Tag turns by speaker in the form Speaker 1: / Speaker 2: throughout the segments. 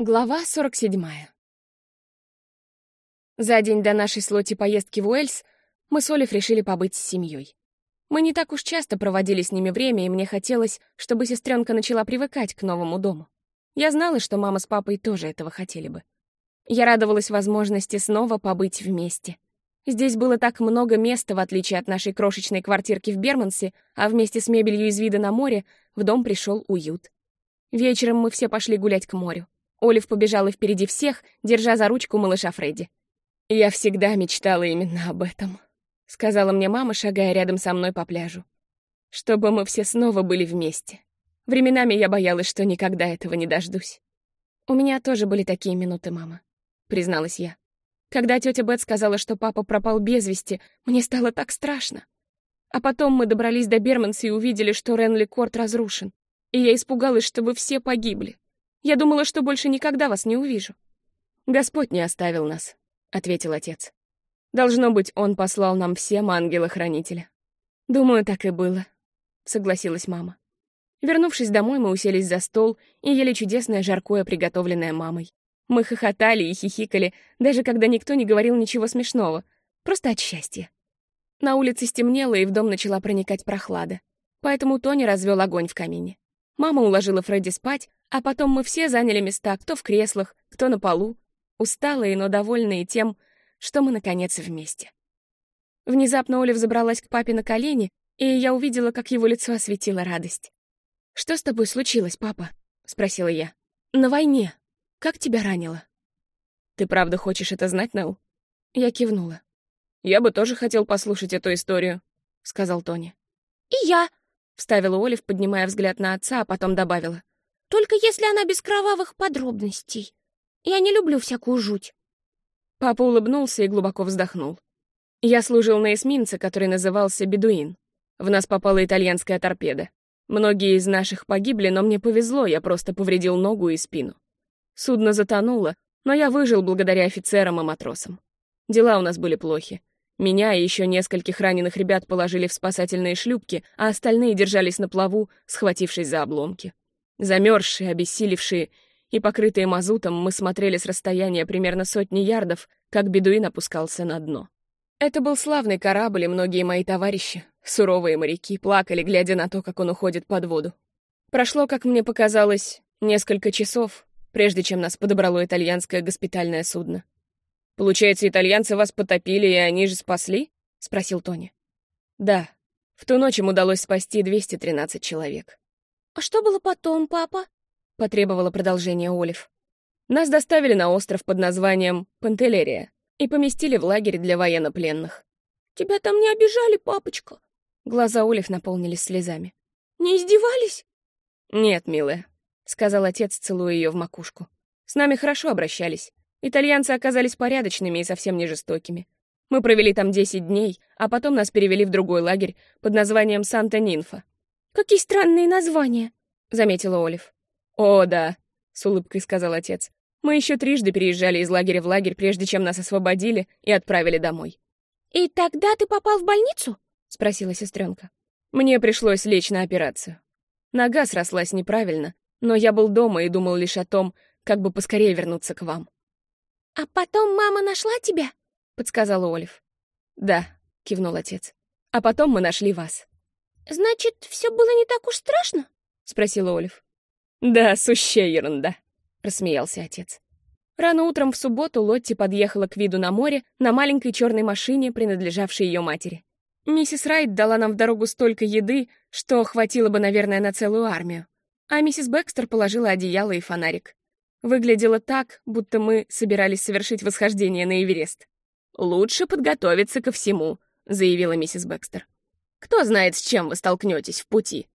Speaker 1: Глава 47. За день до нашей слоти поездки в Уэльс мы с Олив решили побыть с семьей. Мы не так уж часто проводили с ними время, и мне хотелось, чтобы сестренка начала привыкать к новому дому. Я знала, что мама с папой тоже этого хотели бы. Я радовалась возможности снова побыть вместе. Здесь было так много места, в отличие от нашей крошечной квартирки в Бермансе, а вместе с мебелью из вида на море в дом пришел уют. Вечером мы все пошли гулять к морю. Олив побежала впереди всех, держа за ручку малыша Фредди. «Я всегда мечтала именно об этом», — сказала мне мама, шагая рядом со мной по пляжу. «Чтобы мы все снова были вместе. Временами я боялась, что никогда этого не дождусь». «У меня тоже были такие минуты, мама», — призналась я. Когда тетя Бет сказала, что папа пропал без вести, мне стало так страшно. А потом мы добрались до Берманса и увидели, что Ренли Корт разрушен. И я испугалась, что вы все погибли. Я думала, что больше никогда вас не увижу». «Господь не оставил нас», — ответил отец. «Должно быть, он послал нам всем ангела-хранителя». «Думаю, так и было», — согласилась мама. Вернувшись домой, мы уселись за стол и ели чудесное жаркое, приготовленное мамой. Мы хохотали и хихикали, даже когда никто не говорил ничего смешного, просто от счастья. На улице стемнело, и в дом начала проникать прохлада. Поэтому Тони развел огонь в камине. Мама уложила Фредди спать, а потом мы все заняли места, кто в креслах, кто на полу, усталые, но довольные тем, что мы, наконец, вместе. Внезапно Олив забралась к папе на колени, и я увидела, как его лицо осветила радость. «Что с тобой случилось, папа?» — спросила я. «На войне. Как тебя ранило?» «Ты правда хочешь это знать, Нелл?» Я кивнула. «Я бы тоже хотел послушать эту историю», — сказал Тони.
Speaker 2: «И я», —
Speaker 1: вставила Олив, поднимая взгляд на отца, а потом добавила.
Speaker 2: Только если она без кровавых подробностей. Я не люблю всякую жуть.
Speaker 1: Папа улыбнулся и глубоко вздохнул. Я служил на эсминце, который назывался «Бедуин». В нас попала итальянская торпеда. Многие из наших погибли, но мне повезло, я просто повредил ногу и спину. Судно затонуло, но я выжил благодаря офицерам и матросам. Дела у нас были плохи. Меня и еще нескольких раненых ребят положили в спасательные шлюпки, а остальные держались на плаву, схватившись за обломки. Замерзшие, обессилевшие и покрытые мазутом, мы смотрели с расстояния примерно сотни ярдов, как бедуин опускался на дно. Это был славный корабль, и многие мои товарищи, суровые моряки, плакали, глядя на то, как он уходит под воду. Прошло, как мне показалось, несколько часов, прежде чем нас подобрало итальянское госпитальное судно. «Получается, итальянцы вас потопили, и они же спасли?» — спросил Тони. «Да. В ту ночь им удалось спасти 213 человек.
Speaker 2: «А что было потом, папа?»
Speaker 1: — потребовала продолжение Олив. Нас доставили на остров под названием Пантелерия и поместили в лагерь для военнопленных.
Speaker 2: «Тебя там не обижали, папочка?»
Speaker 1: Глаза Олив наполнились слезами.
Speaker 2: «Не издевались?»
Speaker 1: «Нет, милая», — сказал отец, целуя ее в макушку. «С нами хорошо обращались. Итальянцы оказались порядочными и совсем не жестокими. Мы провели там 10 дней, а потом нас перевели в другой лагерь под названием Санта-Нинфа.
Speaker 2: «Какие странные названия», —
Speaker 1: заметила Олив. «О, да», — с улыбкой сказал отец. «Мы еще трижды переезжали из лагеря в лагерь, прежде чем нас освободили и отправили домой».
Speaker 2: «И тогда ты попал в больницу?»
Speaker 1: — спросила сестренка. «Мне пришлось лечь на операцию. Нога срослась неправильно, но я был дома и думал лишь о том, как бы поскорее вернуться к вам».
Speaker 2: «А потом мама нашла тебя?»
Speaker 1: — подсказала Олив. «Да», — кивнул отец. «А потом мы нашли вас».
Speaker 2: «Значит, все было не так уж страшно?»
Speaker 1: — спросила Олив. «Да, сущая ерунда», — рассмеялся отец. Рано утром в субботу Лотти подъехала к виду на море на маленькой черной машине, принадлежавшей ее матери. Миссис Райт дала нам в дорогу столько еды, что хватило бы, наверное, на целую армию. А миссис Бекстер положила одеяло и фонарик. Выглядело так, будто мы собирались совершить восхождение на Эверест. «Лучше подготовиться ко всему», — заявила миссис Бекстер. Кто знает, с чем вы столкнетесь в пути?»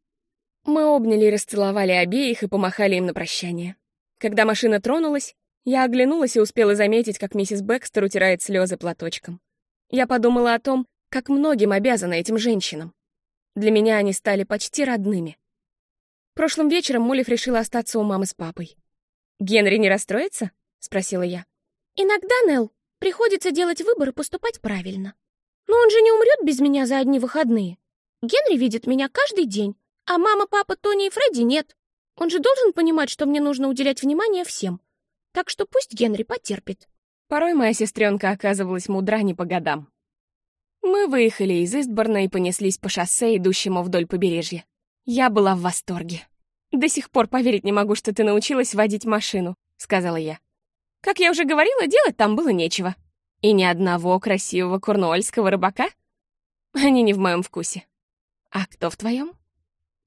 Speaker 1: Мы обняли и расцеловали обеих и помахали им на прощание. Когда машина тронулась, я оглянулась и успела заметить, как миссис Бекстер утирает слезы платочком. Я подумала о том, как многим обязана этим женщинам. Для меня они стали почти родными. Прошлым вечером Моллиф решила остаться у мамы с папой. «Генри не расстроится?» — спросила я.
Speaker 2: «Иногда, Нелл, приходится делать выбор и поступать правильно. Но он же не умрет без меня за одни выходные. Генри видит меня каждый день, а мама, папа, Тони и Фредди нет. Он же должен понимать, что мне нужно уделять внимание всем. так что пусть Генри потерпит.
Speaker 1: Порой моя сестренка оказывалась мудра не по годам. Мы выехали из Истборна и понеслись по шоссе, идущему вдоль побережья. Я была в восторге. «До сих пор поверить не могу, что ты научилась водить машину», — сказала я. «Как я уже говорила, делать там было нечего. И ни одного красивого курнуольского рыбака? Они не в моем вкусе. А кто в твоем?»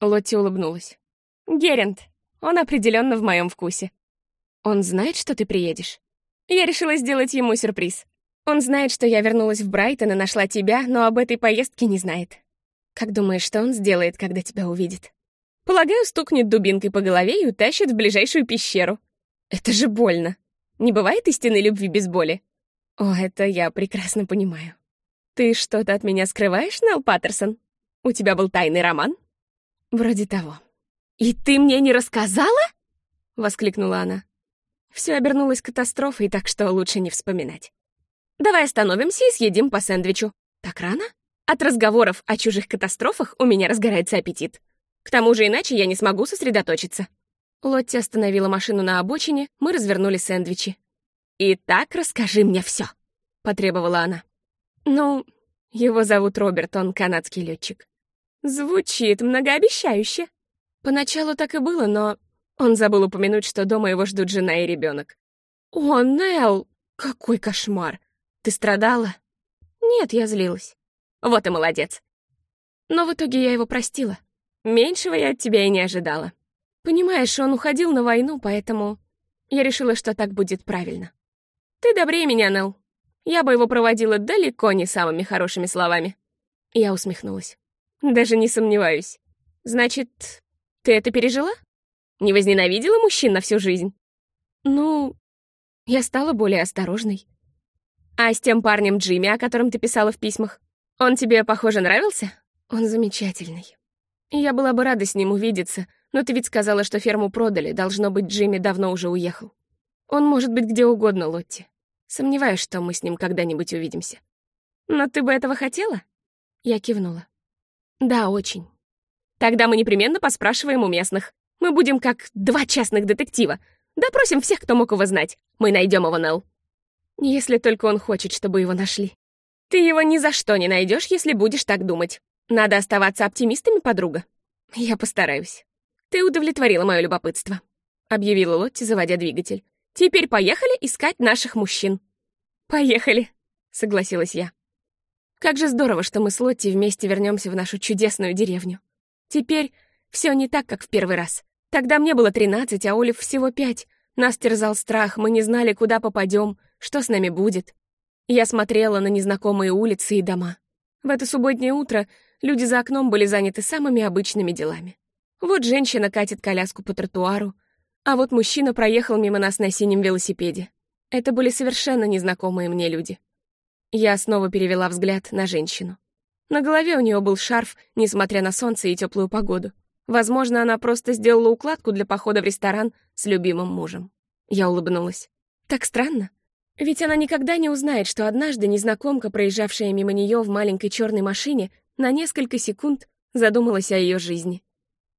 Speaker 1: Лотти улыбнулась. «Герент. Он определенно в моем вкусе. Он знает, что ты приедешь?» Я решила сделать ему сюрприз. Он знает, что я вернулась в Брайтон и нашла тебя, но об этой поездке не знает. Как думаешь, что он сделает, когда тебя увидит? Полагаю, стукнет дубинкой по голове и утащит в ближайшую пещеру. Это же больно. Не бывает истинной любви без боли? О, это я прекрасно понимаю. Ты что-то от меня скрываешь, Нелл Паттерсон? У тебя был тайный роман? Вроде того. И ты мне не рассказала? Воскликнула она. Все обернулось катастрофой, так что лучше не вспоминать. Давай остановимся и съедим по сэндвичу. Так рано? От разговоров о чужих катастрофах у меня разгорается аппетит. К тому же иначе я не смогу сосредоточиться. Лотти остановила машину на обочине, мы развернули сэндвичи. «Итак, расскажи мне все, потребовала она. «Ну, его зовут Роберт, он канадский летчик. Звучит многообещающе. Поначалу так и было, но он забыл упомянуть, что дома его ждут жена и ребенок. «О, Нелл, какой кошмар! Ты страдала?» «Нет, я злилась». «Вот и молодец». Но в итоге я его простила. Меньшего я от тебя и не ожидала. Понимаешь, он уходил на войну, поэтому я решила, что так будет правильно. Ты добрее меня, Нелл. Я бы его проводила далеко не самыми хорошими словами. Я усмехнулась. Даже не сомневаюсь. Значит, ты это пережила? Не возненавидела мужчин на всю жизнь? Ну, я стала более осторожной. А с тем парнем Джимми, о котором ты писала в письмах, он тебе, похоже, нравился? Он замечательный. Я была бы рада с ним увидеться, но ты ведь сказала, что ферму продали, должно быть, Джимми давно уже уехал. Он может быть где угодно, Лотти. Сомневаюсь, что мы с ним когда-нибудь увидимся. Но ты бы этого хотела? Я кивнула. Да, очень. Тогда мы непременно поспрашиваем у местных. Мы будем как два частных детектива. Допросим всех, кто мог его знать. Мы найдем его, Нелл. Если только он хочет, чтобы его нашли. Ты его ни за что не найдешь, если будешь так думать. Надо оставаться оптимистами, подруга. Я постараюсь. Ты удовлетворила мое любопытство, объявила Лотти, заводя двигатель. Теперь поехали искать наших мужчин. Поехали, согласилась я. Как же здорово, что мы с Лотти вместе вернемся в нашу чудесную деревню. Теперь все не так, как в первый раз. Тогда мне было тринадцать, а Олив всего пять. Нас терзал страх, мы не знали, куда попадем, что с нами будет. Я смотрела на незнакомые улицы и дома. В это субботнее утро Люди за окном были заняты самыми обычными делами. Вот женщина катит коляску по тротуару, а вот мужчина проехал мимо нас на синем велосипеде. Это были совершенно незнакомые мне люди. Я снова перевела взгляд на женщину. На голове у нее был шарф, несмотря на солнце и теплую погоду. Возможно, она просто сделала укладку для похода в ресторан с любимым мужем. Я улыбнулась. Так странно. Ведь она никогда не узнает, что однажды незнакомка, проезжавшая мимо нее в маленькой черной машине, на несколько секунд задумалась о ее жизни.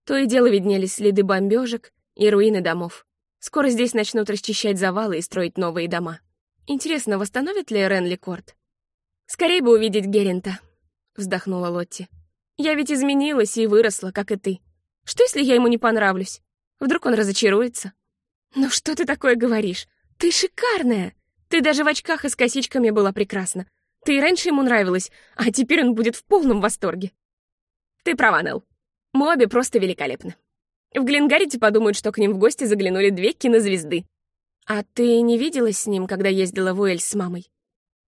Speaker 1: То и дело виднелись следы бомбежек и руины домов. Скоро здесь начнут расчищать завалы и строить новые дома. Интересно, восстановит ли Ренли Корт? «Скорей бы увидеть Герента», — вздохнула Лотти. «Я ведь изменилась и выросла, как и ты. Что, если я ему не понравлюсь? Вдруг он разочаруется?» «Ну что ты такое говоришь? Ты шикарная! Ты даже в очках и с косичками была прекрасна. Ты и раньше ему нравилась, а теперь он будет в полном восторге. Ты права, Нелл. Мы просто великолепны. В Гленгарите подумают, что к ним в гости заглянули две кинозвезды. А ты не виделась с ним, когда ездила в Уэльс с мамой?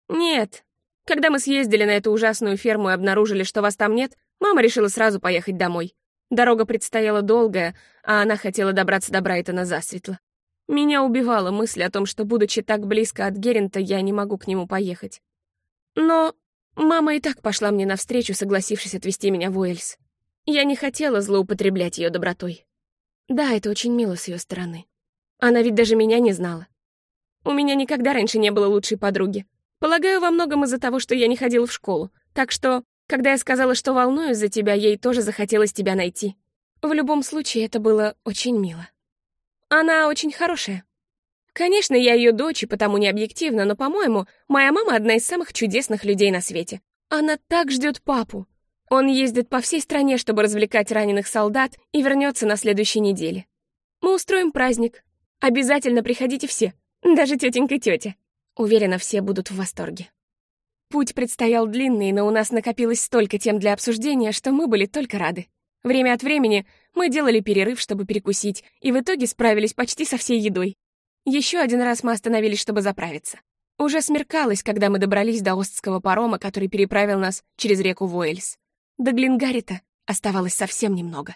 Speaker 1: Нет. Когда мы съездили на эту ужасную ферму и обнаружили, что вас там нет, мама решила сразу поехать домой. Дорога предстояла долгая, а она хотела добраться до Брайтона засветло. Меня убивала мысль о том, что, будучи так близко от Герента, я не могу к нему поехать. Но мама и так пошла мне навстречу, согласившись отвезти меня в Уэльс. Я не хотела злоупотреблять ее добротой. Да, это очень мило с ее стороны. Она ведь даже меня не знала. У меня никогда раньше не было лучшей подруги. Полагаю, во многом из-за того, что я не ходила в школу. Так что, когда я сказала, что волнуюсь за тебя, ей тоже захотелось тебя найти. В любом случае, это было очень мило. Она очень хорошая. Конечно, я ее дочь и потому не объективна, но, по-моему, моя мама одна из самых чудесных людей на свете. Она так ждет папу. Он ездит по всей стране, чтобы развлекать раненых солдат, и вернется на следующей неделе. Мы устроим праздник. Обязательно приходите все, даже тетенька тетя. Уверена, все будут в восторге. Путь предстоял длинный, но у нас накопилось столько тем для обсуждения, что мы были только рады. Время от времени мы делали перерыв, чтобы перекусить, и в итоге справились почти со всей едой. Еще один раз мы остановились, чтобы заправиться. Уже смеркалось, когда мы добрались до Остского парома, который переправил нас через реку Вуэльс. До Глингарита оставалось совсем немного.